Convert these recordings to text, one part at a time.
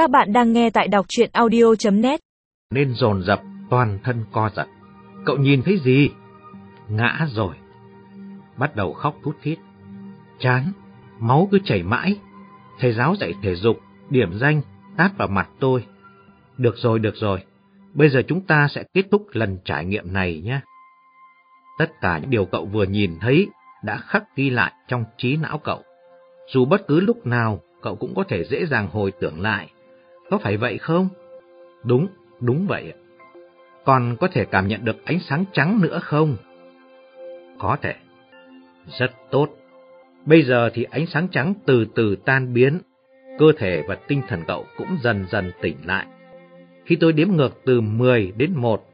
Các bạn đang nghe tại đọc chuyện audio.net Nên dồn dập toàn thân co giật. Cậu nhìn thấy gì? Ngã rồi. Bắt đầu khóc thút thít. Chán, máu cứ chảy mãi. Thầy giáo dạy thể dục, điểm danh, tát vào mặt tôi. Được rồi, được rồi. Bây giờ chúng ta sẽ kết thúc lần trải nghiệm này nhé. Tất cả những điều cậu vừa nhìn thấy đã khắc ghi lại trong trí não cậu. Dù bất cứ lúc nào, cậu cũng có thể dễ dàng hồi tưởng lại. Có phải vậy không? Đúng, đúng vậy. Còn có thể cảm nhận được ánh sáng trắng nữa không? Có thể. Rất tốt. Bây giờ thì ánh sáng trắng từ từ tan biến, cơ thể và tinh thần cậu cũng dần dần tỉnh lại. Khi tôi đếm ngược từ 10 đến 1,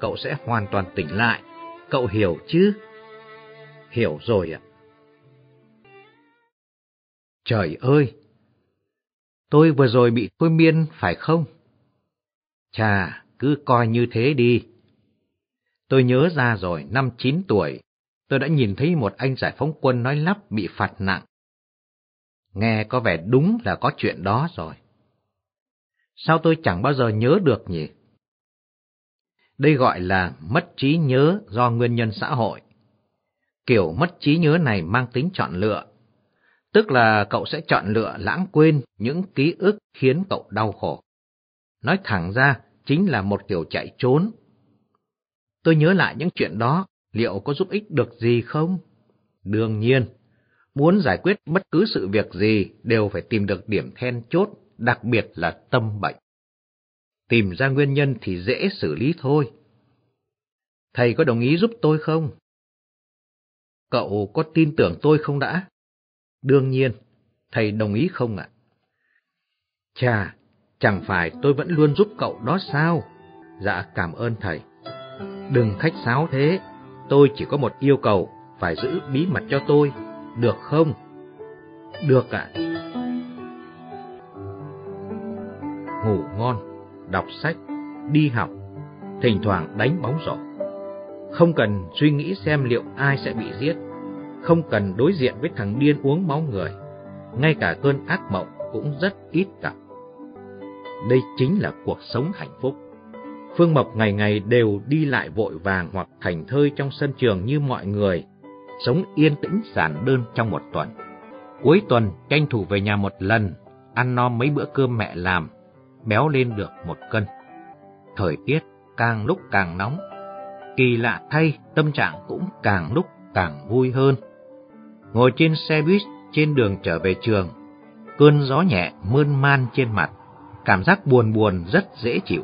cậu sẽ hoàn toàn tỉnh lại. Cậu hiểu chứ? Hiểu rồi ạ. Trời ơi! Tôi vừa rồi bị thôi miên phải không? Chà, cứ coi như thế đi. Tôi nhớ ra rồi, năm 9 tuổi, tôi đã nhìn thấy một anh giải phóng quân nói lắp bị phạt nặng. Nghe có vẻ đúng là có chuyện đó rồi. Sao tôi chẳng bao giờ nhớ được nhỉ? Đây gọi là mất trí nhớ do nguyên nhân xã hội. Kiểu mất trí nhớ này mang tính chọn lựa, tức là cậu sẽ chọn lựa lãng quên những ký ức khiến cậu đau khổ. Nói thẳng ra, chính là một kiểu chạy trốn. Tôi nhớ lại những chuyện đó, liệu có giúp ích được gì không? Đương nhiên, muốn giải quyết bất cứ sự việc gì đều phải tìm được điểm then chốt, đặc biệt là tâm bệnh. Tìm ra nguyên nhân thì dễ xử lý thôi. Thầy có đồng ý giúp tôi không? Cậu có tin tưởng tôi không đã? Đương nhiên, thầy đồng ý không ạ? Chà, chẳng phải tôi vẫn luôn giúp cậu đó sao? Dạ cảm ơn thầy. Đừng khách sáo thế, tôi chỉ có một yêu cầu, phải giữ bí mật cho tôi, được không? Được ạ. Ngủ ngon, đọc sách, đi học, thỉnh thoảng đánh bóng rổ. Không cần suy nghĩ xem liệu ai sẽ bị giết, không cần đối diện với thằng điên uống máu người, ngay cả cơn ác mộng cũng rất ít gặp. Đây chính là cuộc sống hạnh phúc. Phương Mộc ngày ngày đều đi lại vội vàng hoặc thành thơi trong sân trường như mọi người, sống yên tĩnh giản đơn trong một tuần. Cuối tuần tranh thủ về nhà một lần, ăn no mấy bữa cơm mẹ làm, béo lên được một cân. Thời tiết càng lúc càng nóng, kỳ lạ thay tâm trạng cũng càng lúc càng vui hơn. Ngồi trên xe buýt trên đường trở về trường, cơn gió nhẹ mơn man trên mặt, cảm giác buồn buồn rất dễ chịu.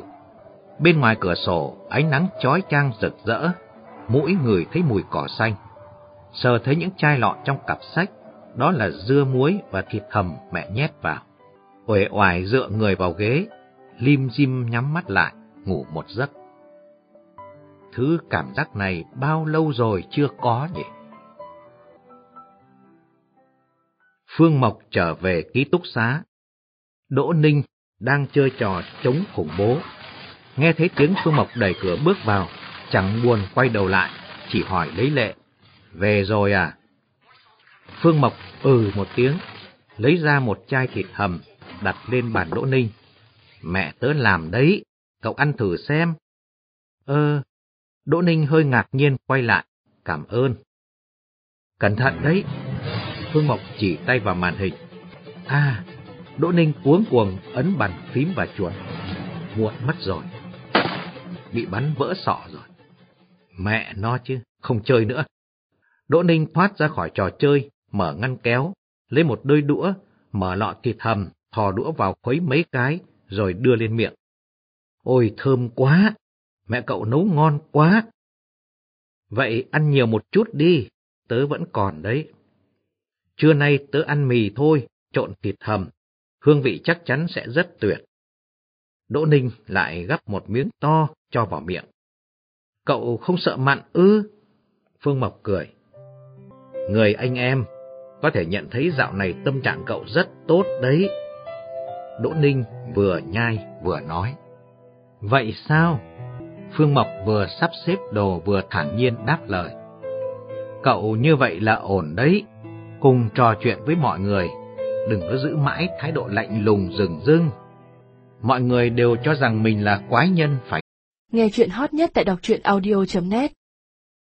Bên ngoài cửa sổ, ánh nắng chói chang rực rỡ, mũi người thấy mùi cỏ xanh. Sờ thấy những chai lọ trong cặp sách, đó là dưa muối và thịt hầm mẹ nhét vào. Uể oải dựa người vào ghế, lim dim nhắm mắt lại, ngủ một giấc. Thứ cảm giác này bao lâu rồi chưa có nhỉ? Phương Mộc trở về ký túc xá. Đỗ Ninh đang chơi trò chống khủng bố. Nghe thấy tiếng Phương Mộc đẩy cửa bước vào, chẳng buồn quay đầu lại, chỉ hỏi lấy lệ. Về rồi à? Phương Mộc ừ một tiếng, lấy ra một chai thịt hầm, đặt lên bàn Đỗ Ninh. Mẹ tớ làm đấy, cậu ăn thử xem. Ơ, Đỗ Ninh hơi ngạc nhiên quay lại, cảm ơn. Cẩn thận đấy. Phương Mộc chỉ tay vào màn hình. À, Đỗ Ninh cuống cuồng ấn bàn phím và chuột. Muộn mất rồi. Bị bắn vỡ sọ rồi. Mẹ nó chứ, không chơi nữa. Đỗ Ninh thoát ra khỏi trò chơi, mở ngăn kéo, lấy một đôi đũa, mở lọ thịt hầm, thò đũa vào khuấy mấy cái, rồi đưa lên miệng. Ôi thơm quá, mẹ cậu nấu ngon quá. Vậy ăn nhiều một chút đi, tớ vẫn còn đấy. Trưa nay tớ ăn mì thôi, trộn thịt hầm, hương vị chắc chắn sẽ rất tuyệt. Đỗ Ninh lại gắp một miếng to cho vào miệng. Cậu không sợ mặn ư? Phương Mộc cười. Người anh em, có thể nhận thấy dạo này tâm trạng cậu rất tốt đấy. Đỗ Ninh vừa nhai vừa nói. Vậy sao? Phương Mộc vừa sắp xếp đồ vừa thản nhiên đáp lời. Cậu như vậy là ổn đấy, cùng trò chuyện với mọi người, đừng có giữ mãi thái độ lạnh lùng rừng rưng. mọi người đều cho rằng mình là quái nhân phải Nghe chuyện hot nhất tại đọc truyện audio.net